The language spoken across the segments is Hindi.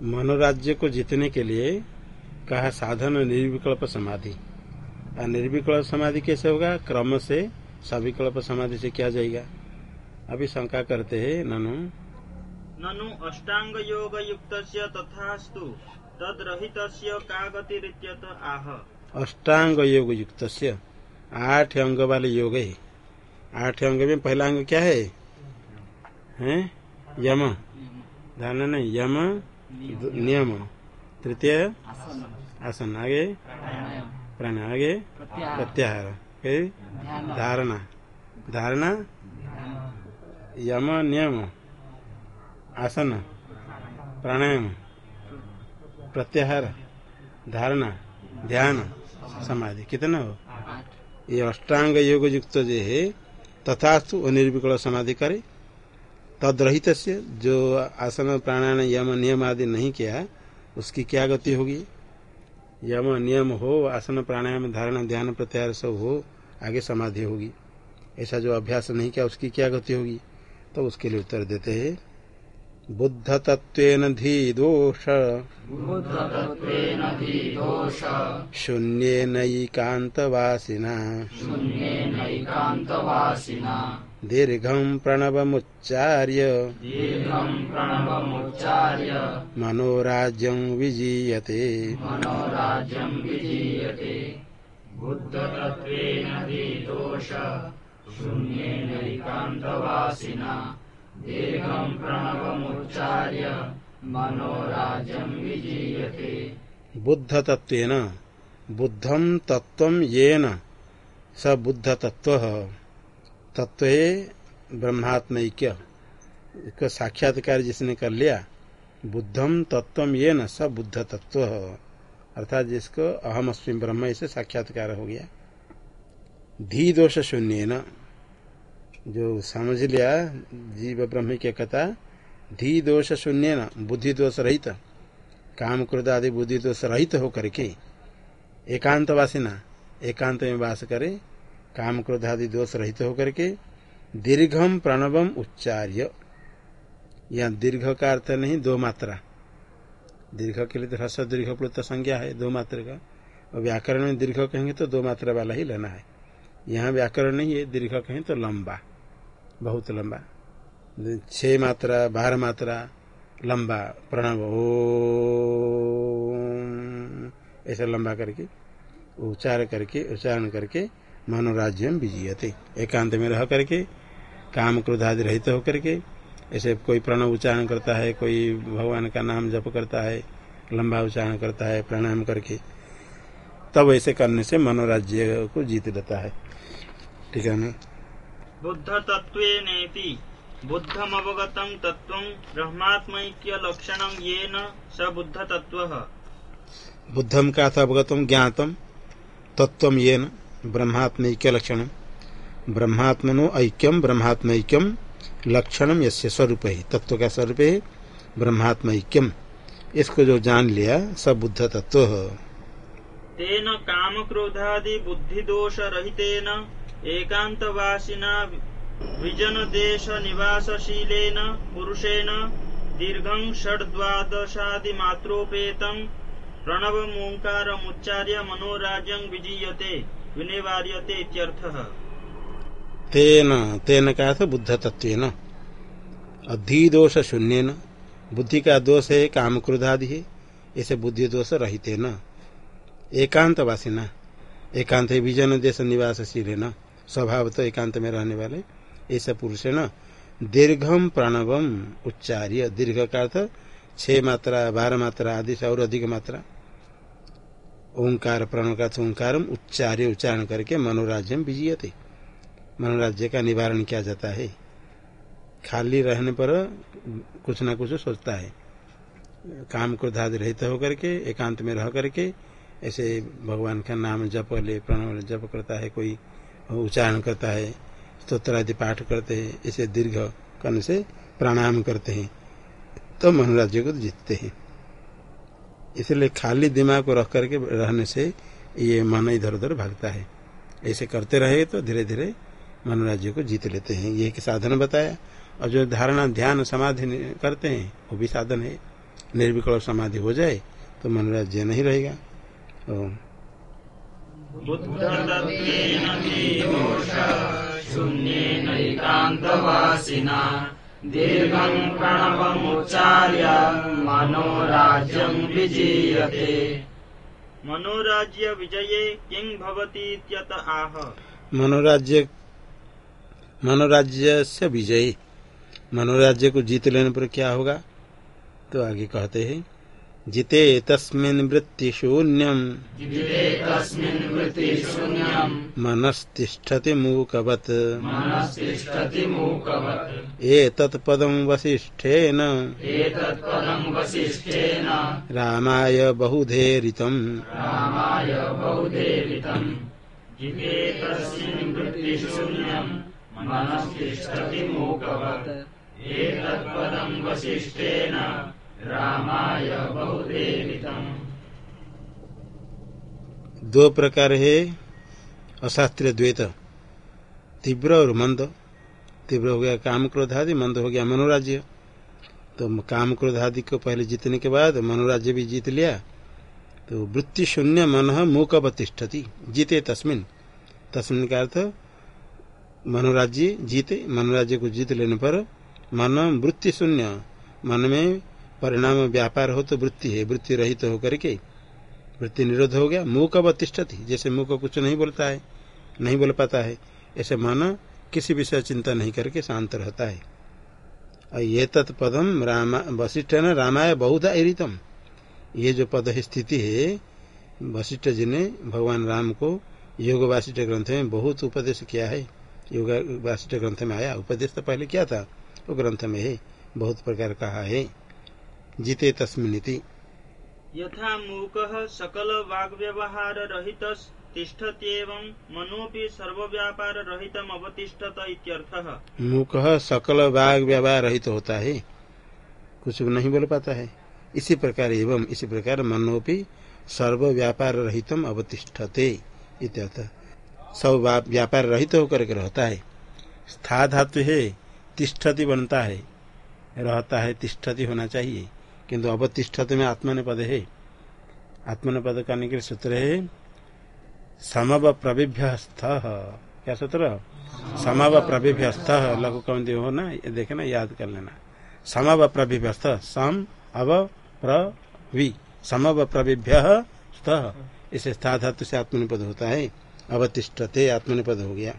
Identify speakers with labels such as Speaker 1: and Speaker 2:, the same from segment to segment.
Speaker 1: मनोराज्य को जीतने के लिए कहा साधन निर्विकल्प समाधि। और निर्विकल्प समाधि कैसे होगा? क्रम से सविकल्प समाधि से क्या जाएगा? अभी शंका करते हैं ननु।
Speaker 2: ननु अष्टांग योग युक्त तथास्तु तद्रहित का गतिरित्यत आह।
Speaker 1: अष्टांग योग युक्त आठ अंग वाले योग है। आठ अंग में पहला अंग क्या है? हैं? यम। ध्यान नहीं यम। नियम। तृतीय। आसन। आगे। प्राणायाम। आगे। प्रत्याहार। धारणा। धारणा। यम नियम। आसन। प्राणायाम। प्रत्याहार। धारणा। ध्यान। समाधि। कितना हो? ये अष्टांग योग युक्त जो है तथास्तु अनिर्विकल समाधि करे। तदरहित से जो आसन प्राणायाम यम नियम आदि नहीं किया उसकी क्या गति होगी? यम नियम हो आसन प्राणायाम धारणा ध्यान प्रत्यार सब हो आगे समाधि होगी। ऐसा जो अभ्यास नहीं किया उसकी क्या गति होगी? तो उसके लिए उत्तर देते हैं बुद्ध तत्व धी दोष शून्येनैकान्तवासिना दीर्घं प्रणवमुच्चार्य। मनोराज्यं विजीयते।
Speaker 3: बुद्धतत्त्वेन दीर्घं प्रणवमुच्चार्य मनोराज्यं विजीयते।
Speaker 1: बुद्ध तत्वेन बुद्धम तत्व येन स बुद्ध तत्व ब्रह्मात्मैक्य इसका साक्षात्कार जिसने कर लिया, बुद्धम तत्व ये न स बुद्ध तत्व अर्थात जिसको अहम अस्मी ब्रह्म इसे साक्षात्कार हो गया। धी दोष शून्य न जो समझ लिया जीव ब्रह्म की कथा धी दोष शून्य न बुद्धि दोष रहित। काम क्रोध आदि बुद्धि दोष रहित होकर के एकांतवासिना, एकांत में वास करे काम क्रोध आदि दोष रहित होकर के दीर्घम प्रणवम उच्चार्य। या दीर्घ का अर्थ नहीं, दो मात्रा। दीर्घ के लिए तो ह्रस्व दीर्घ प्लुत संज्ञा है, दो मात्रा का। और व्याकरण में दीर्घ कहेंगे तो दो मात्रा वाला ही लेना है। यहाँ व्याकरण नहीं है, दीर्घ कहें तो लंबा। बहुत लंबा। छ मात्रा, बारह मात्रा, लंबा, प्रणव ओ ऐसा लंबा करके, उच्चार करके, उच्चारण करके मनोराज्य विजीयते। एकांत में रह करके काम क्रोध आदि रहित होकर के ऐसे कोई प्रणव उच्चारण करता है कोई भगवान का नाम जप करता है लंबा उच्चारण करता है प्राणायाम करके तब ऐसे करने से मनोराज्य को जीत लेता है। ठीक है ना?
Speaker 2: बुद्ध तत्व बुद्धम अवगतम तत्व ब्रह्मात्मक्य लक्षण ये न स बुद्ध तत्व
Speaker 1: बुद्धम का था अवगतम ज्ञातम तत्व ये न ब्रह्मात्मैक्य लक्षण। ब्रह्मात्मनो ऐक्यम ब्रह्मात्मैक्यम लक्षणम यस्य स्वरूप है तत्व का स्वरूप? है ब्रह्मात्मैक्यम इसको जो जान लिया, सब बुद्ध तत्व
Speaker 2: तेन काम क्रोधादि बुद्धि दोष रहितेन एकांतवासिना विजन देश निवासशीलेन पुरुषेण, दीर्घं षड्वादशादि मात्रोपेतम प्रणव ओंकार मुच्चार्य मनोराज्यं विजीयते।
Speaker 1: तेन तेन का बुद्ध तत्व अधिदोष शून्य न बुद्धि का दोष है, काम क्रोध आदि है, ऐसे बुद्धि दोष रहित न एकांत वासिना एकांत विजन देश निवासशील न स्वभाव तो एकांत में रहने वाले, ऐसा पुरुष है न दीर्घम प्रणवम उच्चार्य। दीर्घ का अर्थ छह मात्रा, बारह मात्रा, आदि से और अधिक मात्रा। ओंकार प्रण का ओंकार उच्चार्य, उच्चारण करके मनोराज्यम विजयते। मनोराज्य का निवारण किया जाता है। खाली रहने पर कुछ ना कुछ सोचता है। काम क्रोध आदि रहित होकर के, एकांत में रह करके, ऐसे भगवान का नाम जप ले, प्रणव जप करता है, कोई उच्चारण करता है स्त्रोत्र आदि पाठ करते हैं, ऐसे दीर्घ करने से प्राणायाम करते हैं तो मनोराज्य को जीतते हैं। इसलिए खाली दिमाग को रख करके रहने से ये मन इधर उधर भागता है। ऐसे करते रहे तो धीरे धीरे मनोराज्य को जीत लेते हैं। ये एक साधन बताया। और जो धारणा ध्यान समाधि करते हैं, वो भी साधन है। निर्विकल्प समाधि हो जाए तो मनोराज्य नहीं रहेगा।
Speaker 3: शून्येनैकान्तवासिना दीर्घम् प्रणवमुच्चार्य मनोराज्यम् विजीयते।
Speaker 2: मनोराज्य विजये किं भवति इत्यत आह।
Speaker 1: मनोराज्य मनोराज्य से विजयी। मनोराज्य को जीत लेने पर क्या होगा? तो आगे कहते हैं। जिते तस्मिन्
Speaker 3: वृत्तिशून्यम्
Speaker 1: मनस्तिष्ठति मूकवत्।
Speaker 3: मूकवत्।
Speaker 1: एतत्पदं वसिष्ठेन। रामाय बहुधेरितम्।
Speaker 3: मनस्तिष्ठति मूकवत्। वसिष्ठेन।
Speaker 1: दो प्रकार है अशास्त्रीय द्वैत। तीव्र और मंद। तीव्र हो गया काम क्रोध आदि मंद हो गया मनोराज्य। तो काम क्रोध आदि को पहले जीतने के बाद मनोराज्य भी जीत लिया। तो वृत्ति शून्य मन मूक अवतिष्ठति जीते तस्मिन। तस्मिन का अर्थ, मनोराज्य जीते, मनोराज्य को जीत लेने पर मन वृत्ति शून्य। मन में परिणाम व्यापार हो तो वृत्ति है, वृत्ति रहित तो होकर के वृत्ति निरोध हो गया मुख अवतिष्ठति जैसे मुख कुछ नहीं बोलता है, नहीं बोल पाता है, ऐसे मन किसी विषय चिंता नहीं करके शांत रहता है। और ये तत्पदम रामा वशिष्ठ न रामाय बहुधा एरितम। ये जो पद स्थिति है, वशिष्ठ जी ने भगवान राम को योग वासिष्ठ ग्रंथ में बहुत उपदेश किया है। योग वासिष्ठ ग्रंथ में आया, उपदेश तो पहले क्या था? वो ग्रंथ में है, बहुत प्रकार कहा है। जीते तस्मिनिति
Speaker 2: यथा मूकः सकल वाग्व्यवहार रहित तिष्ठत्येवं मनोऽपि सर्वव्यापार रहितम् अवतिष्ठत इत्यर्थः।
Speaker 1: मुख सकल वाग व्यवहार रहित होता है कुछ भी नहीं बोल पाता है। इसी प्रकार एवं इसी प्रकार मनोपि सर्व व्यापार रहितम अवतिष्ठते इत्यर्थ। सब व्यापार रहित होकर के रहता है। स्था धातु है तिष्ठति बनता है। रहता है तिष्ठति होना चाहिए। किंतु अवतिष्ठत में आत्मन पद है। आत्मन पद करने के लिए सूत्र है समव प्रविभ्य स्थ क्या सूत्र? समव प्रविभ्य स्थ लघु कम हो ना ये देखना याद कर लेना। समव प्रविभ्य स्थ सम अव प्रवि समव प्रविभ्य स्थ इसे स्था धातु से आत्मनिपद होता है। अवतिष्ठते आत्मनिपद हो गया।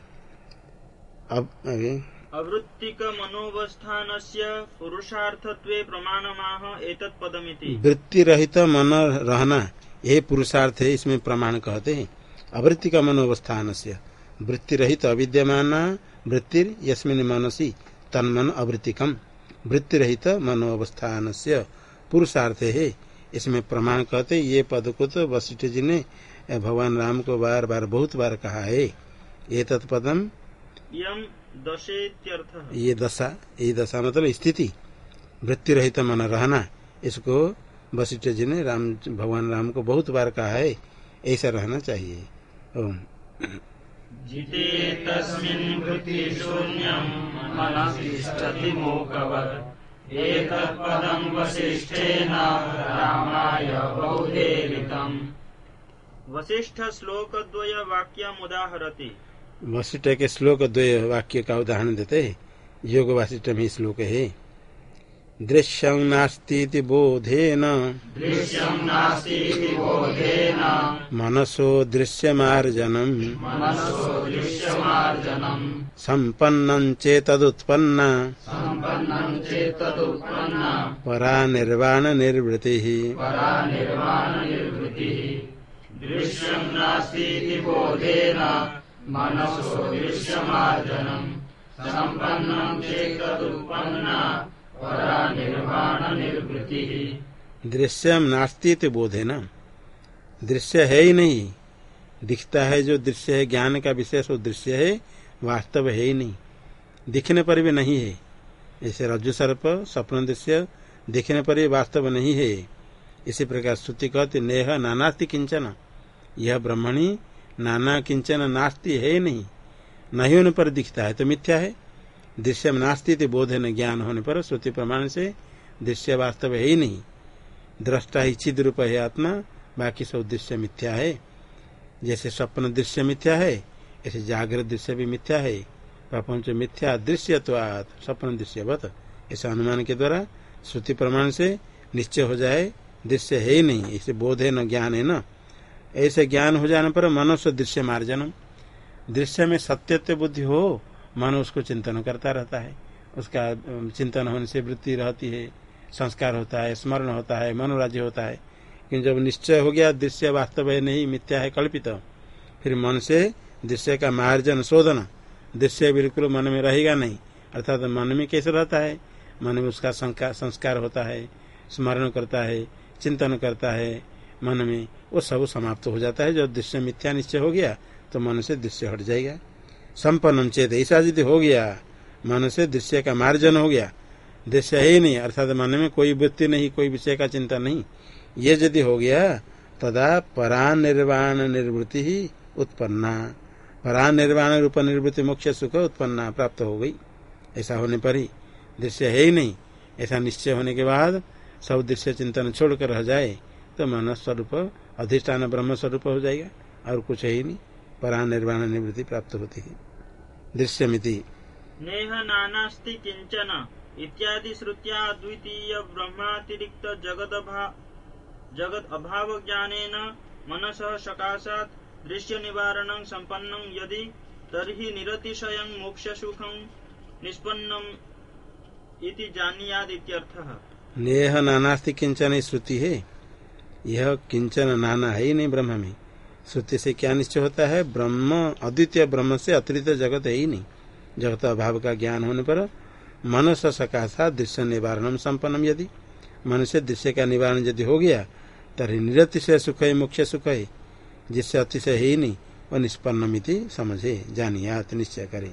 Speaker 1: अब आगे।
Speaker 2: अवृत्तिक मनोवस्थानस्य पुरुषार्थत्वे प्रमाणमाह एतत् पदमिति।
Speaker 1: वृत्ति रहित मन रहना ये पुरुषार्थ है इसमें प्रमाण कहते हैं। अवृत्ति का मनोवस्थान से वृत्ति रहित अविद्यमान वृत्ति यस्मिन मनसी तन्मन अवृत्तिकम। वृत्ति रहित मनोवस्थान से पुरुषार्थ है इसमें प्रमाण कहते ये पद को तो वशिष्ठ जी ने भगवान राम को बार बार बहुत बार कहा है। ये तत्पदम ये दशा ये दशा मतलब स्थिति वृत्ति रहित मन रहना इसको वशिष्ठ जी ने राम भगवान राम को बहुत बार कहा है ऐसा रहना चाहिए। ओम।
Speaker 3: जिते तस्मिन् मूकवत्। एतत्पदम् वसिष्ठेन रामाय बहुदेवितम्।
Speaker 2: वसिष्ठ श्लोक द्वय वाक्यम उदाहरति
Speaker 1: वशिष्ठ के श्लोक द्वय वाक्य का उदाहरण देते हैं। योग वाशिष्ठ में श्लोक है। दृश्यं नास्ती बोधेन।
Speaker 3: दृश्यम् नास्तीति बोधेन।
Speaker 1: मनसो दृश्यमार्जनम्।
Speaker 3: मनसो दृश्यमार्जनम्।
Speaker 1: सम्पन्नं चेतदुत्पन्न। परा निर्वाण निर्वृतिः
Speaker 3: निर्वाणनिर्वृतिः नास्तीति बोधेन। दृश्यमार्जनम् सम्पन्नम् चेत्तदुत्पन्न परा
Speaker 1: दृश्यम नास्ती बोधे न। दृश्य है ही नहीं। दिखता है जो दृश्य है, ज्ञान का विशेष वो दृश्य है, वास्तव है ही नहीं। दिखने पर भी नहीं है। जैसे रज्जु सर्प स्वप्न दृश्य, दिखने पर भी वास्तव नहीं है। इसी प्रकार श्रुति कहते, नेह नानास्ति किंचन। यह ब्रह्मणी नाना किंचन नास्ति है नहीं नहीं। होने पर दिखता है तो मिथ्या है। दृश्य में नास्ती बोध न ज्ञान होने पर श्रुति प्रमाण से दृश्य वास्तव है ही नहीं। दृष्टा ही चिद रूप है आत्मा, बाकी सब दृश्य मिथ्या है। जैसे स्वप्न दृश्य मिथ्या है, ऐसे जागृत दृश्य भी मिथ्या है। प्रपंच मिथ्या दृश्य तो स्वप्न दृश्यवत। ऐसा अनुमान के द्वारा श्रुति प्रमाण से निश्चय हो जाए, दृश्य है ही नहीं। ऐसे बोध है न ज्ञान है न। ऐसे ज्ञान हो जाने पर मनुष्य दृश्य मार्जनम दृश्य में सत्यत्व बुद्धि हो मन उसको चिंतन करता रहता है। उसका चिंतन होने से वृत्ति रहती है, संस्कार होता है, स्मरण होता है मनोराज्य होता है। किन्तु जब निश्चय हो गया, दृश्य वास्तव है नहीं, मिथ्या है, कल्पित। फिर मन से दृश्य का मार्जन, शोधन, दृश्य बिल्कुल मन में रहेगा नहीं। अर्थात मन में कैसे रहता है? मन में उसका संस्कार होता है, स्मरण करता है, चिंतन करता है मन में वो सब समाप्त हो जाता है। जब दृश्य मिथ्या निश्चय हो गया तो मन से दृश्य हट जाएगा। संपन्न चेत ऐसा यदि हो गया, मन से दृश्य का मार्जन हो गया। दृश्य है ही नहीं, अर्थात मन में कोई वृत्ति नहीं, कोई विषय का चिंता नहीं। ये यदि हो गया, तदा परा निर्वाण निर्वृत्ति ही उत्पन्ना। परा निर्वाण रूप निर्वृत्ति मुख्य सुख उत्पन्ना प्राप्त हो गई। ऐसा होने पर ही दृश्य है ही नहीं। ऐसा निश्चय होने के बाद सब दृश्य चिंतन छोड़कर रह जाए। तो मन स्वरूप अधिष्ठान ब्रह्म स्वरूप हो जाएगा और कुछ है ही नहीं। परा निर्वाण निवृत्ति प्राप्त होती है। दृश्य मिति
Speaker 2: नेह नानास्ति किंचन इत्यादि श्रुत्या द्वितीय ब्रह्मातिरिक्त जगत जगत अभाव ज्ञान मनस सकाशात दृश्य निवारण संपन्न यदि तरी निरतिशय मोक्ष सुखम निष्पन्नम इति जानियाद इत्यर्थः
Speaker 1: नेह नानास्ति किंचन श्रुति है। यह किंचन नाना है ही नहीं ब्रह्म में। श्रुति से क्या निश्चय होता है? ब्रह्म, अद्वितीय ब्रह्म से अतिरिक्त जगत है ही नहीं। जगत अभाव का ज्ञान होने पर मनुष्य सकाशा दृश्य निवारण संपन्नम यदि। मनुष्य दृश्य का निवारण यदि हो गया तरी निरतिशय सुख है मुख्य सुख है जिससे अतिशय है ही नहीं, वह निष्पन्नमिति समझे जानिए निश्चय करे।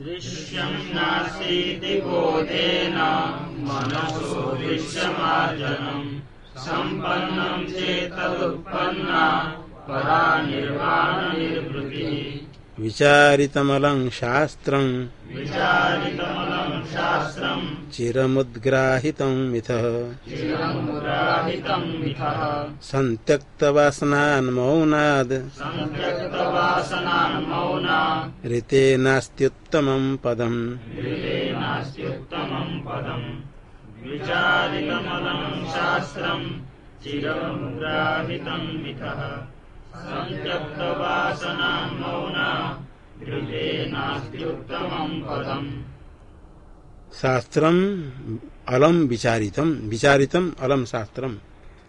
Speaker 3: दृश्यं नासीति बोधेन मनसो दृश्यमार्जनम् सम्पन्नं चेतदुत्पन्ना परा
Speaker 1: शास्त्रम्
Speaker 3: विचारितमलं शास्त्रम्
Speaker 1: चिरमुद्ग्राहितं मिथः। सन्त्यक्तवासनान्मौनाद्
Speaker 3: सन्त्यक्तवासनान्मौना
Speaker 1: ऋते नास्त्युत्तमं
Speaker 3: ऋते नास्त्युत्तमं पदम्। विचारितमलं शास्त्रम् चिरमुद्राहितं मिथः।
Speaker 1: शास्त्रम अलम विचारितम विचारितम अलम शास्त्रम।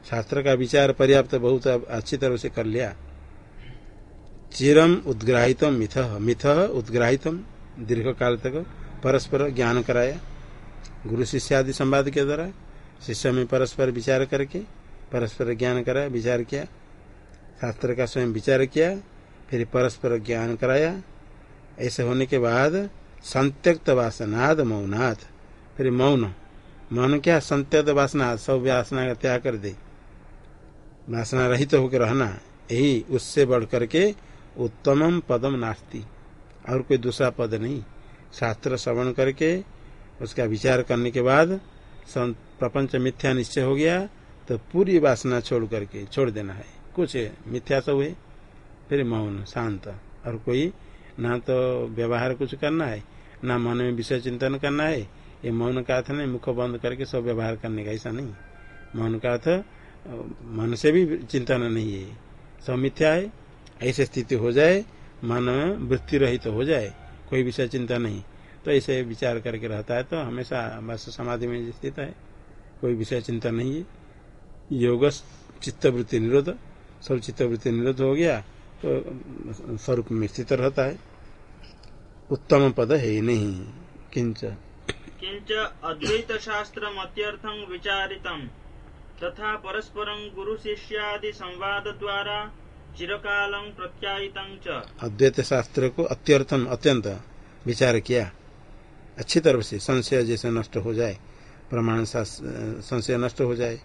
Speaker 1: शास्त्र का विचार पर्याप्त बहुत अच्छी तरह से कर लिया। चिरम उद्ग्राहितम मिथ मिथ उद्ग्राहितम दीर्घ काल तक परस्पर ज्ञान कराया। गुरु शिष्य आदि संवाद के द्वारा शिष्य में परस्पर विचार करके, परस्पर ज्ञान कराया, विचार किया। शास्त्र का स्वयं विचार किया, फिर परस्पर ज्ञान कराया। ऐसे होने के बाद संत्यक्त वासनाद मौनाथ फिर मौन। मौन क्या? संत्यक्त वासना सब वासना का त्याग कर दे। वासना रहित तो होकर रहना, यही उससे बढ़ करके उत्तम पदम नास्ती। और कोई दूसरा पद नहीं। शास्त्र श्रवण करके उसका विचार करने के बाद प्रपंच मिथ्या निश्चय हो गया तो पूरी वासना छोड़ करके छोड़ देना है। कुछ मिथ्या सब है फिर मौन, शांत। और कोई ना तो व्यवहार कुछ करना है, ना मन में विषय चिंतन करना है, ये मौन का अर्थ नहीं, मुख बंद करके सब व्यवहार करने का ऐसा नहीं। मौन का अर्थ, मन से भी चिंतन नहीं है। सब मिथ्या है, ऐसे स्थिति हो जाए, मन वृत्ति रहित तो हो जाए, कोई विषय चिंता नहीं। तो ऐसे विचार करके रहता है तो हमेशा बस समाधि में स्थित है, कोई विषय चिंता नहीं है। योग चित्तवृत्ति निरोध। सब चित्तवृत्ति निरोध हो गया तो स्वरूप में स्थित रहता है। उत्तम पद है ही नहीं किंच।
Speaker 2: किंच अद्वैत शास्त्र अत्यर्थं विचारितम तथा परस्परं गुरु शिष्यादि संवाद द्वारा चिरकालं प्रत्यायितं च।
Speaker 1: अद्वैत शास्त्र को अत्यर्थम अत्यंत विचार किया। अच्छी तरह से संशय जैसे नष्ट हो जाए प्रमाण संशय नष्ट हो जाए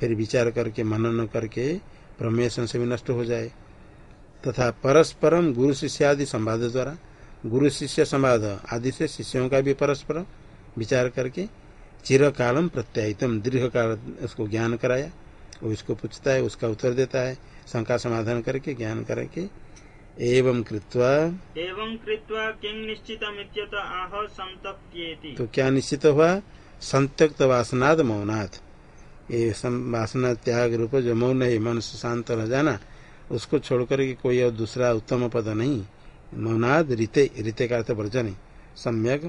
Speaker 1: फिर विचार करके मनन करके प्रमेय संशय भी नष्ट हो जाए। तथा परस्परम गुरु शिष्य आदि संवाद द्वारा गुरु शिष्य संवाद आदि से शिष्यों का भी परस्पर विचार करके चिर कालम प्रत्यायितम दीर्घ काल उसको ज्ञान कराया वो इसको पूछता है उसका उत्तर देता है शंका समाधान करके ज्ञान करके एवं कृत्वा।
Speaker 2: एवं कृत्वा किं निश्चितमित्यत आह संतप्येति।
Speaker 1: तो क्या निश्चित हुआ? संत्यक्त वासनाद मौनाथ ये वासना त्याग रूप जो मौन है मन से शांत रह जाना उसको छोड़कर के कोई और दूसरा उत्तम पद नहीं। मौनाद रीते रीते का अर्थ वर्जन सम्यक।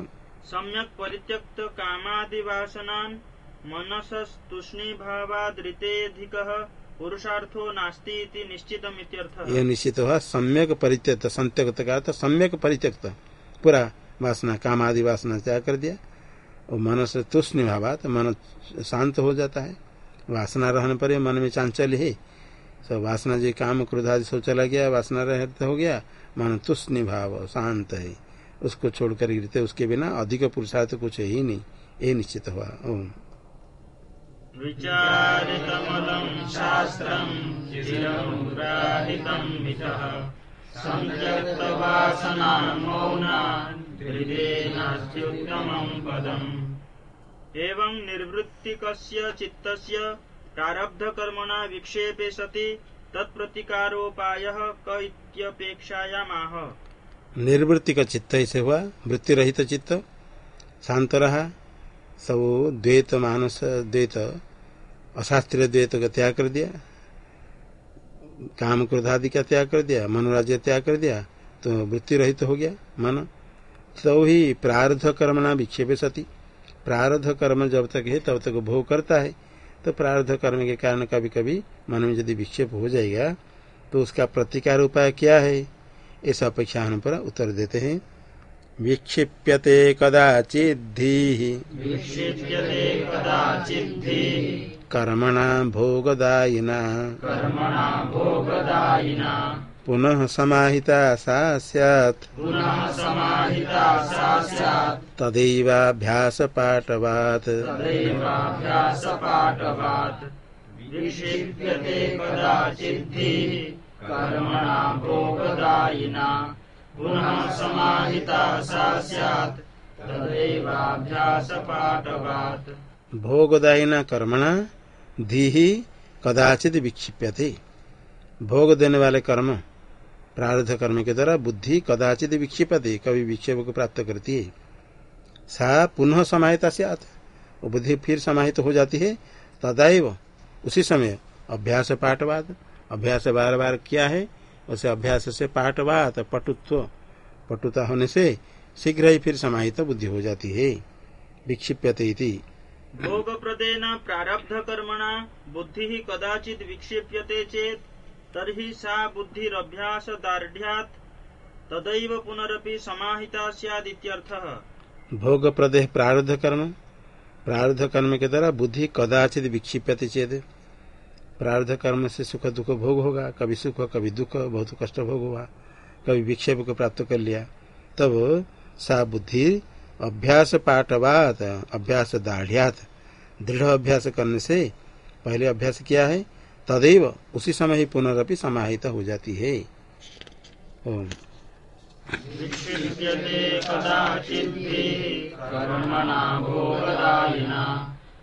Speaker 2: सम्यक परित्यक्त कामादि वासनान मनसस्तुष्णी भावाद ऋतेधिकः पुरुषार्थो नास्ति निश्चित
Speaker 1: यह निश्चित हुआ। सम्यक परित्यक्त संत्यक्त का अर्थ सम्यक परित्यक्त। पूरा वासना काम आदि वासना त्याग कर दिया। और मन से तुष्ण भावात मन शांत हो जाता है। वासना रहने पर मन में चांचल्य है। सब वासना जी काम क्रोध आदि सब चला गया, वासना रहते हो गया, मन तुष्ण भाव शांत है। उसको छोड़कर गिरते उसके बिना अधिक पुरुषार्थ कुछ है नहीं। ये निश्चित हुआ। ओम।
Speaker 3: मौनान् हृदेनास्त्युत्तमम् पदम्।
Speaker 2: एवं निर्वृत्तिकस्य चित्तस्य प्रारब्धकर्मणा विक्षेपे सति तत्प्रतिकारोपायः क इत्यपेक्षायामाह।
Speaker 1: निर्वृत्ति का चित्त ऐसे हुआ वृत्ति रहित चित्त शांत रहा सब द्वैत मानस, द्वैत, अशास्त्रीय द्वैत का त्याग कर दिया, काम क्रोध आदि का त्याग कर दिया, मनोराज्य त्याग कर दिया तो वृत्ति रहित हो गया मन। तो ही प्रारब्ध कर्मना विक्षेप सती। प्रारब्ध कर्म जब तक है तब तक भोग करता है। तो प्रारब्ध कर्म के कारण कभी कभी मन में यदि विक्षेप हो जाएगा तो उसका प्रतिकार उपाय क्या है? इस अपेक्षा पर उत्तर देते हैं। विक्षिप्यते कदाचिद्धि कर्मणा भोगदायिना।
Speaker 3: कर्मणा भोगदायिना।
Speaker 1: पुनः समाहिता सा
Speaker 3: समाहिता
Speaker 1: तदैवाभ्यासपाठवात्।
Speaker 3: भोगदायिना। पुनः समाहिता सा स्यात्। तदैवाभ्यासपाठवात्।
Speaker 1: भोगदायिना कर्मणा धीहि कदाचित विक्षिप्यते। भोग देने वाले कर्म प्रारब्ध कर्म के द्वारा बुद्धि कदाचित विक्षिपते कभी विक्षेप को प्राप्त करती है सा पुनः समाहिता से वो बुद्धि फिर समाहित हो जाती है। तदाव उसी समय अभ्यास पाठवाद। अभ्यास बार बार किया है। उसे अभ्यास से पाठवाद पटुत्व। पटुता होने से शीघ्र ही फिर समाहित बुद्धि हो जाती है। विक्षिप्यते इति।
Speaker 2: भोगप्रदेन प्रारब्धकर्मणा बुद्धिः कदाचित् विक्षेप्यते चेत्। तर्हि सा बुद्धिरभ्यासदार्ढ्यात् तदैव पुनरपि समाहिता स्यादित्यर्थः।
Speaker 1: भोग प्रदेह प्रारब्ध कर्म प्रारब्ध कर्म के द्वारा बुद्धि कदाचित विक्षिप्यते चेत प्रारब्ध कर्म से सुख दुख भोग होगा, कभी सुख, कभी दुख, बहुत कष्ट भोग हुआ कभी विक्षेप को प्राप्त कर लिया, तब सा बुद्धि अभ्यास पाठवात अभ्यास दाढ़ियात दृढ़ अभ्यास करने से पहले अभ्यास किया है तदैव उसी समय ही पुनरअपि समाहित हो जाती है। ओम।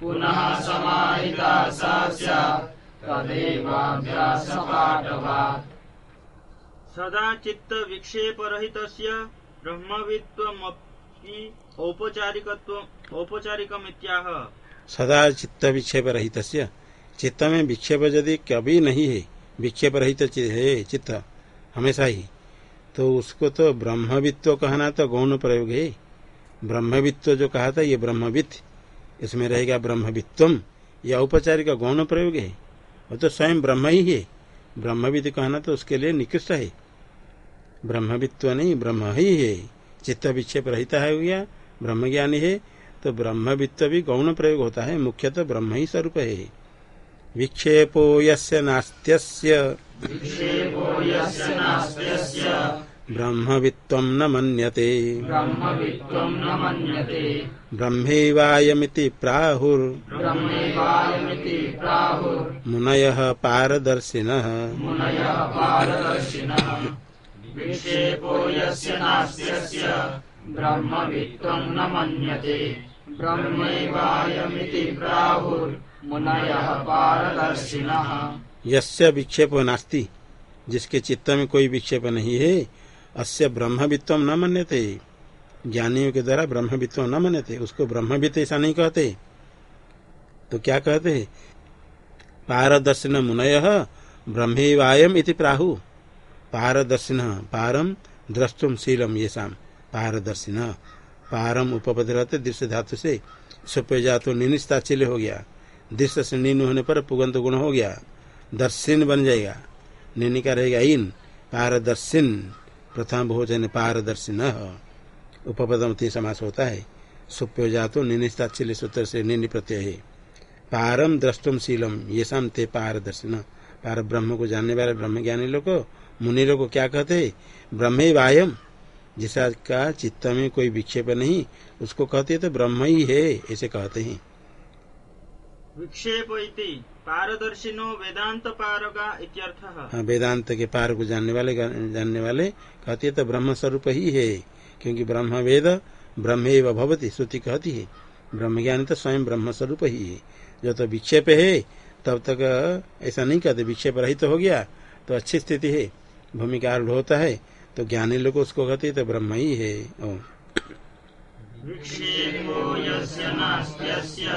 Speaker 3: पुनः समाहिता सा
Speaker 2: सदा चित्त विक्षेप ब्रह्मवित्वमपि औपचारिकत्व औपचारिकमित्याह।
Speaker 1: सदा चित्त विक्षेप रहित चित्त में विक्षेप यदि कभी नहीं है, विक्षेप रहित तो है चित्त, हमेशा ही तो उसको तो ब्रह्मवित्व कहना तो गौण प्रयोग है। ब्रह्मवित्व जो कहा था, ये ब्रह्मवित्, इसमें रहेगा ब्रह्मवित्वम, यह औपचारिक गौण प्रयोग है। वो तो स्वयं ब्रह्म ही है ब्रह्मविद कहना तो उसके लिए निकृष्ट है। ब्रह्मवित्व नहीं, ब्रह्म ही है, चित्त विक्षेप रहता है गया ब्रह्म ज्ञानी है तो ब्रह्मवित्व भी गौण प्रयोग होता है, मुख्यतः ब्रह्म ही स्वरूप है। विक्षेपो यस्य नास्त्यस्य।
Speaker 3: विक्षेपो यस्य नास्त्यस्य।
Speaker 1: ब्रह्मवित्वं न मन्यते। ब्रह्मैवायमिति प्राहुर्।
Speaker 3: मुनयः पारदर्शिनः। विक्षेपो यस्य नास्त्यस्य। ब्रह्मवित्वं न मन्यते।
Speaker 1: यस्य विक्षेप नास्ति, जिसके चित्त में कोई विक्षेप नहीं है, अस्य ब्रह्मवित्व न मन्यते। ज्ञानियों के द्वारा ब्रह्मवित्व न मन्यते, उसको ब्रह्मवित्त ऐसा नहीं कहते। तो क्या कहते है? पारदर्शन मुनय ब्रह्मेवायम इति प्राहु। पारदर्शिन पारम द्रष्टुम शीलम ये शाम पारदर्शिन पारम उपपद रहते दृश्य धातु से सुप्य जातु निनिस्ता चिल्य हो गया। दृश्य से नीन होने पर पुगंत गुण हो गया। दर्शिन बन जाएगा। निनी का रहेगा इन। पारदर्शिन। प्रथम भोजन पारदर्शिन। उपपदमती समास होता है। सुप्यो जातो निनिस्ता चिल्य सूत्र से निनि प्रत्यय है। पारम द्रष्टुम शीलम। ये शाम ते पारदर्शिन। पार ब्रह्म को जानने वाले ब्रह्म ज्ञानी लोग, मुनि लोग क्या कहते ब्रह्म वायम। जिसका का चित्त में कोई विक्षेप नहीं उसको कहते हैं तो ब्रह्म ही है ऐसे कहते हैं।
Speaker 2: विक्षेप पारदर्शिनो वेदांत पारगा इत्यर्थः।
Speaker 1: हाँ वेदांत के पार को जानने वाले जानने वाले कहते तो ब्रह्म स्वरूप ही है क्योंकि ब्रह्म वेद ब्रह्म भवती श्रुति कहती है। ब्रह्म ज्ञान तो स्वयं ब्रह्म स्वरूप ही है। जो तो विक्षेप है तब तक ऐसा नहीं कहते विक्षेप रहित तो हो गया तो अच्छी स्थिति है। भूमिका आरूढ़ होता है तो ज्ञानी लोग उसको कहते तो ब्रह्म ही है। ओ।
Speaker 2: विक्षेपो यस्य नास्त्यस्य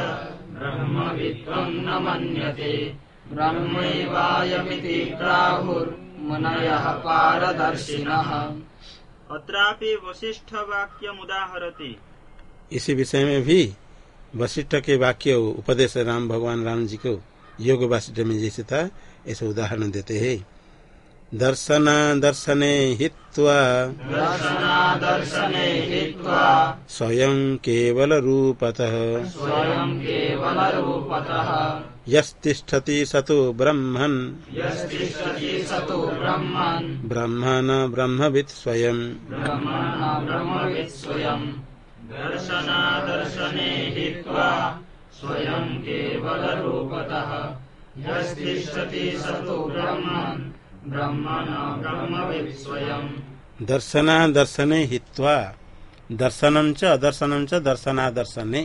Speaker 3: ब्रह्मवित्वम् न मन्यते। ब्रह्मैवायमिति प्राहुर्मुनयः पारदर्शिनः।
Speaker 2: अत्रापि
Speaker 1: इसी विषय में भी वशिष्ठ के वाक्य उपदेश राम भगवान राम जी को योग वाशिष्ठ में जैसे था ऐसे उदाहरण देते हैं। दर्शन दर्शने हित्वा।
Speaker 3: दर्शनादर्शने हित्वा।
Speaker 1: स्वयं केवल रूपतः
Speaker 3: स्वयं
Speaker 1: यस्तिष्ठति स तु ब्रह्मन्।
Speaker 3: यस्तिष्ठति स तु ब्रह्मन्।
Speaker 1: ब्रह्मण ब्रह्मवित् स्वयं
Speaker 3: ब्रह्मण ब्रह्मवित् स्वयम्।
Speaker 2: दर्शनादर्शने
Speaker 3: हित्वा। स्वयं केवलरूपतः। यस्तिष्ठति स तु ब्रह्मन्।
Speaker 1: दर्शना दर्शने हित्वा दर्शनम च अदर्शनम च दर्शना दर्शने।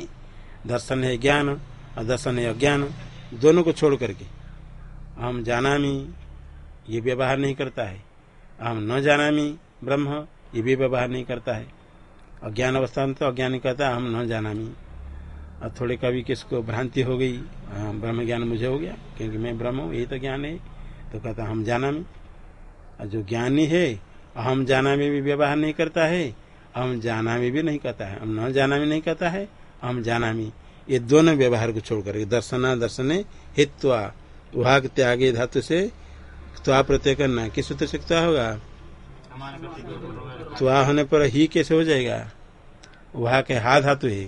Speaker 1: दर्शन है ज्ञान, अदर्शन है अज्ञान, दोनों को छोड़ करके। हम जानामी, ये व्यवहार नहीं करता है। हम न जानामी, ब्रह्म, ये भी व्यवहार नहीं करता है। अज्ञान अवस्था में तो अज्ञानी कहता है हम न जानामी। और थोड़े कभी किसको भ्रांति हो गई ब्रह्म ज्ञान मुझे हो गया, क्योंकि मैं ब्रह्म हूँ, यही तो ज्ञान है। तो कहता हम जानामी और जो ज्ञानी है, हम जाना में भी व्यवहार नहीं करता है, हम जाना में भी नहीं कहता है। हम न जाना में नहीं कहता है, हम जाना में। ये दोनों व्यवहार को छोड़ करके दर्शना, दर्शने, हित्वा वहा त्यागे धातु से त्वा प्रत्यय करना। किस सूत्र से त्वा होगा? त्वा होने पर ही कैसे हो जाएगा? वहा के हा धातु ही।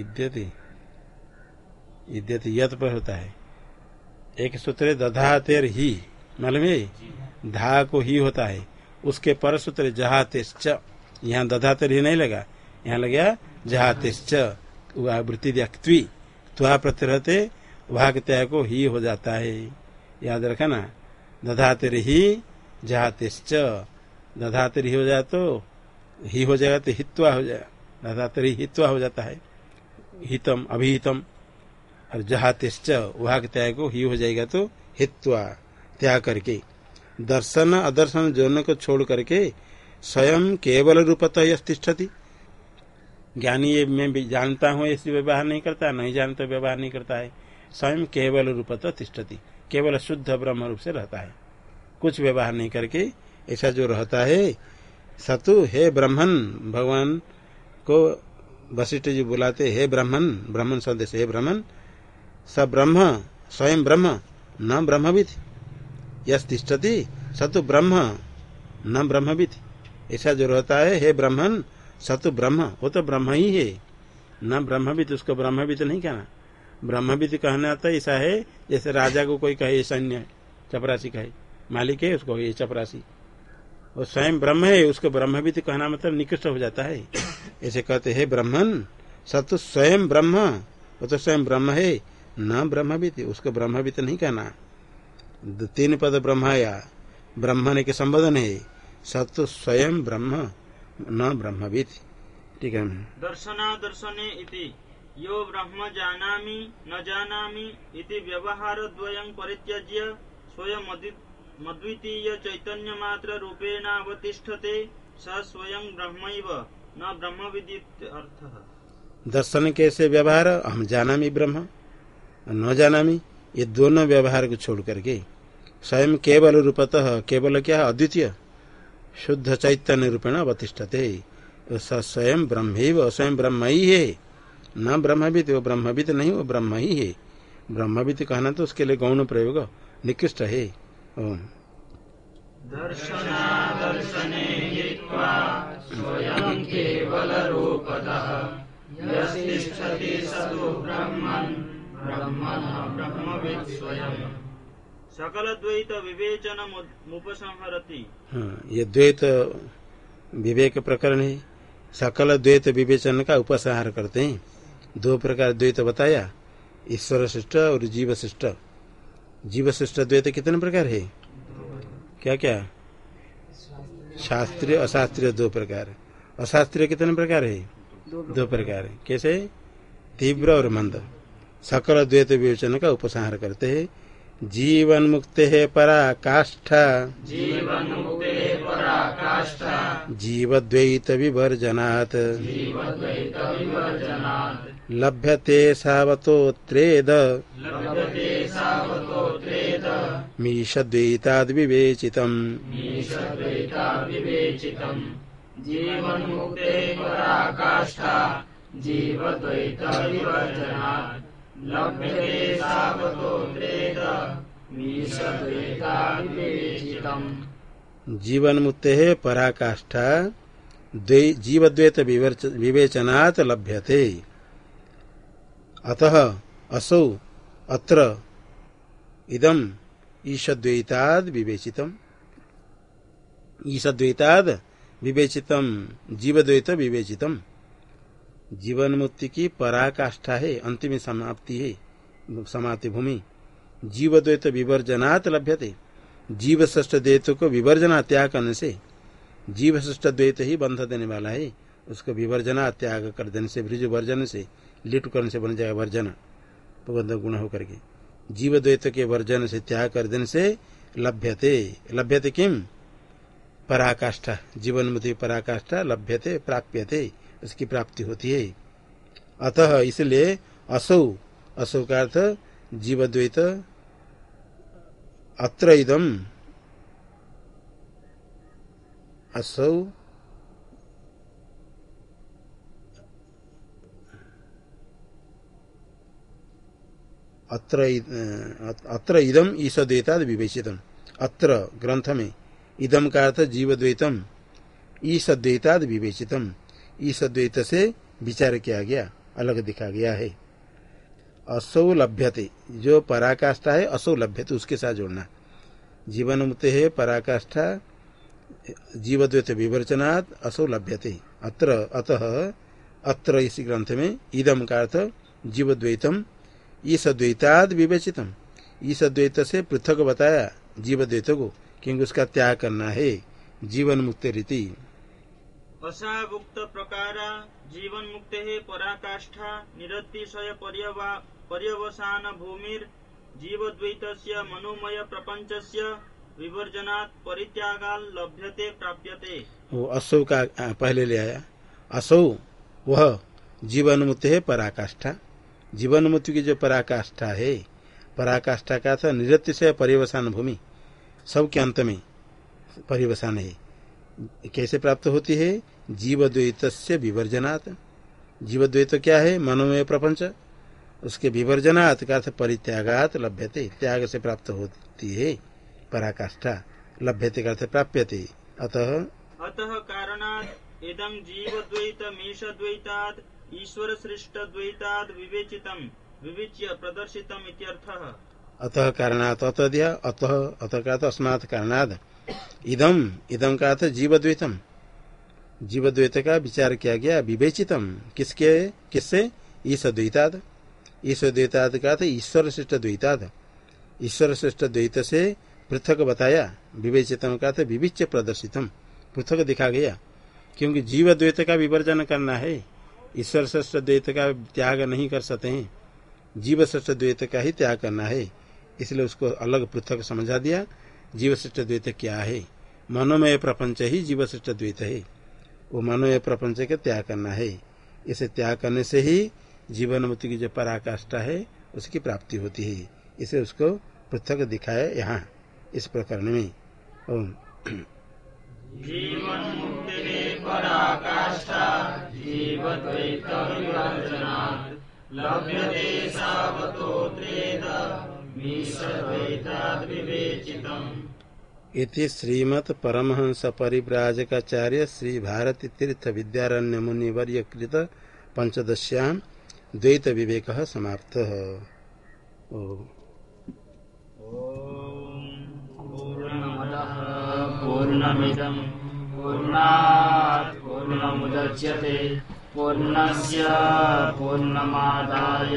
Speaker 1: इद्यति। इद्यति यत पर होता है। एक सूत्र दधा तेर ही। मालूम है? धा को ही होता है। उसके पर सूत्र जहातेश्च। यहाँ दधा तेर ही नहीं लगा। यहाँ लग गया, जहातेश्च। वृत्ति त्यक्वी त्वा प्रत्यय रहते वाक त्याग को ही हो जाता है। याद रखा ना? दधा तेर ही, जहातेश्च। दधा तेर ही हो जाए तो ही हो जाएगा तो हित्वा हो जाएगा। दधा तेर हित्वा हो जाता है। हितम, अभिहितम। और जहातिश्च वाक त्याग को ही हो जाएगा तो हित्वा, त्याग करके। दर्शन, अदर्शन दोनों को छोड़ करके स्वयं केवल रूपतः तिष्ठति। ज्ञानी ये मैं भी जानता हूँ ऐसे व्यवहार नहीं करता, नहीं जानता, व्यवहार नहीं करता है। स्वयं केवल रूपतः तिष्ठति, केवल शुद्ध ब्रह्म रूप से रहता है। कुछ व्यवहार नहीं करके, ऐसा जो रहता है, सतु हे ब्रह्मन, भगवान को वशिष्ठ जी बुलाते, हे ब्रह्मन ब्रह्मन सदस्य हे ब्रह्मन स ब्रह्म, स्वयं ब्रह्म, न ब्रह्मविद तिष्ठति, स तो ब्रह्म, न ब्रह्मविद ऐसा जो रहता है, हे ब्रह्मन, स तो ब्रह्म, वो तो ब्रह्म ही है। न ब्रह्मविद उसको ब्रह्मविद नहीं कहना। ब्रह्मविद कहना तो ऐसा है, जैसे राजा को कोई कहे, सैन्य चपरासी कहे, मालिक है उसको ये चपरासी। वो स्वयं ब्रह्म है, उसको ब्रह्मविद कहना मतलब निकृष्ट हो जाता है। ऐसे कहते हैं ब्रह्मन सत स्वयं ब्रह्म, वो तो स्वयं ब्रह्म है न ब्रह्मविद उसको ब्रह्मविद नहीं कहना। तीन पद ब्रह्मया ब्रह्मण के संबोधन है। सत्व स्वयं ब्रह्म न ब्रह्मविद ठीक है।
Speaker 2: दर्शनादर्शने इति यो ब्रह्म जानामि न जानामि इति व्यवहारद्वयं परित्यज्य स्वयं मद्वितीय चैतन्य मात्र रूपेण अवतिष्ठते स स्वयं ब्रह्मैव न ब्रह्मविदित अर्थः
Speaker 1: दर्शन कैसे व्यवहार? हम जाना ब्रह्म। न जाना ये दोनों व्यवहार को छोड़ करके। स्वयं केवल रूपतः, केवल क्या? अद्वितीय। शुद्ध चैतन्य रूपेण अवतिष्ठते। स्वयं ब्रह्म ही स्वयं ब्रह्म ही। है न ब्रह्मविद, वो ब्रह्मविद नहीं, वो ब्रह्म ही। है ब्रह्मविद कहना तो उसके लिए गौण प्रयोग निकृष्ट है। ओम।
Speaker 3: स्वयं केवल रूपतः
Speaker 2: सकल द्वैत विवेचन उपसंहरति
Speaker 1: हाँ ये द्वैत विवेक प्रकरण है। सकल द्वैत विवेचन का उपसंहार करते हैं। दो प्रकार द्वैत बताया। ईश्वर श्रेष्ठ और जीव श्रेष्ठ जीव श्रेष्ठ द्वैत कितने प्रकार है? क्या क्या शास्त्रीय, अशास्त्रीय दो प्रकार। अशास्त्रीय कितने प्रकार है? दो प्रकार। कैसे? तीव्र और मंद। सकल द्वैत विवेचन का उपसंहार करते हैं। जीवन मुक्ति है पराकाष्ठा।
Speaker 3: जीवन मुक्ते पराकाष्ठा।
Speaker 1: जीवद्वैत विवर्जनात्
Speaker 3: जीवद्वैत विवर्जनात्
Speaker 1: लभ्यते सावतोत्रेद
Speaker 3: लभ्यते सावतोत्रेद
Speaker 1: मीशद्वैताद् विवेचितम्।
Speaker 3: मीशद्वैताद् विवेचितम्। जीवन्मुक्ते पराकाष्ठा। जीवद्वैत विवर्जनात्
Speaker 1: जीवन मुक्त है पराकाष्ठा जीवद्वैत विवेचनात् लभ्यते। अतः असौ अत्र इदम ईशद्वैताद विवेचितम। ईशद्वैताद विवेचितम, जीवद्वैत विवेचितम। जीवन मुक्ति की पराकाष्ठा है, अंतिम समाप्ति है, समाप्ति भूमि। जीवद्वैत विवर्जनात् लभ्यते। जीव ष्ठ द्वैत को विवर्जना त्याग करने से जीव ष्ठ द्वैत ही बंध देने वाला है। उसको विवर्जना त्याग कर देने से भ्रिज वर्जन से, लिट करने से बन जाएगा वर्जन। गुण होकर के। जीव द्वैत के वर्जन से त्याग कर देने से लभ्यते। लभ्यते किम? पराकाष्ठा। जीवन मुति पराकाष्ठा लभ्यते, प्राप्यते। उसकी प्राप्ति होती है। अतः इसलिए असौ असौ का अर्थ जीवद्वैत, अत्र इदम असौ, अत्र अत्र इदम ईशद्वैता विवेचितम। अत्र ग्रंथ में इदम का अर्थ जीवद्वैतम ईशद्वैता विवेचितम। ईशद्वैत से विचार किया गया, अलग दिखा गया है। असौ लभ्यते, जो पराकाष्ठा है असौ लभ्यते, उसके साथ जोड़ना। जीवन मुक्त है पराकाष्ठा, जीवद्वैत विवर्चनात् असौ लभ्यते। अत्र, अतः, अत्र इसी ग्रंथ में इदम का अर्थ जीवद्वैतम ईस द्वैताद विवेचितम। ईस द्वैत से पृथक बताया जीव द्वैत को क्योंकि उसका त्याग करना है। जीवन मुक्त रीति।
Speaker 2: असाभुक्त प्रकार जीवन मुक्त है पराकाष्ठा, निरतिशय पर्यवसान भूमिर जीव द्वैत मनोमय प्रपंच विवर्जना परित्यागाल लभ्यते, प्राप्यते।
Speaker 1: वो असौ का पहले ले आया। असौ, वह जीवन मुक्त है पराकाष्ठा। जीवन मृत्यु की जो पराकाष्ठा है, पराकाष्ठा का था निरत्य से परिवसान भूमि सबके अंत में परिवसान है। कैसे प्राप्त होती है? जीव द्वैत से विवर्जनात्। जीव द्वैत क्या है? मनोमय प्रपंच। उसके विवर्जनात् का अर्थ परित्यागात लभ्यते त्याग से प्राप्त होती है। पराकाष्ठा लभ्यते का अर्थ प्राप्यते। अतः
Speaker 2: अतः कारणात् इदं जीव द्वैत मीश द्वैतात् ईश्वर श्रेष्ठ द्वैताद विवेचितम विविच्य प्रदर्शितम इत्यर्थः।
Speaker 1: अतः कारणात अत अतः अतः का अस्मात् कारणाद इदम इदम का अर्थ जीवद्वैतम। जीवद्वैत का विचार किया गया, विवेचितम। किसके, किससे? ईश द्वैताद ईश्वर द्वैताद का अर्थ ईश्वर श्रेष्ठ द्वैताद ईश्वर श्रेष्ठ द्वैत से पृथक बताया, विवेचितम का अर्थ विविच्य प्रदर्शितम। पृथक दिखा गया। क्योंकि जीव द्वैत का विवर्जन करना है ईश्वर श्रेष्ठ द्वैत का त्याग नहीं कर सकते हैं। जीव श्रेष्ठ द्वैत का ही त्याग करना है, इसलिए उसको अलग पृथक समझा दिया। जीव श्रेष्ठ द्वैत क्या है। मनोमय प्रपंच ही जीव श्रेष्ठ द्वैत है। वो मनोमय प्रपंच का त्याग करना है। इसे त्याग करने से ही जीवन मुक्ति की जो पराकाष्ठा है, उसकी प्राप्ति होती है। इसे उसको पृथक दिखाया यहाँ, इस प्रकरण में। ओम।
Speaker 2: जीवन मुक्ते
Speaker 1: इति श्रीमत् परमहंस परिव्राजकाचार्य श्री भारती तीर्थ विद्यारण्य मुनिवर्य कृत पंचदश्याम द्वैत विवेक समाप्त
Speaker 3: पूर्णमदः पूर्णात् पूर्णमुदच्यते पूर्णस्य पूर्णमादाय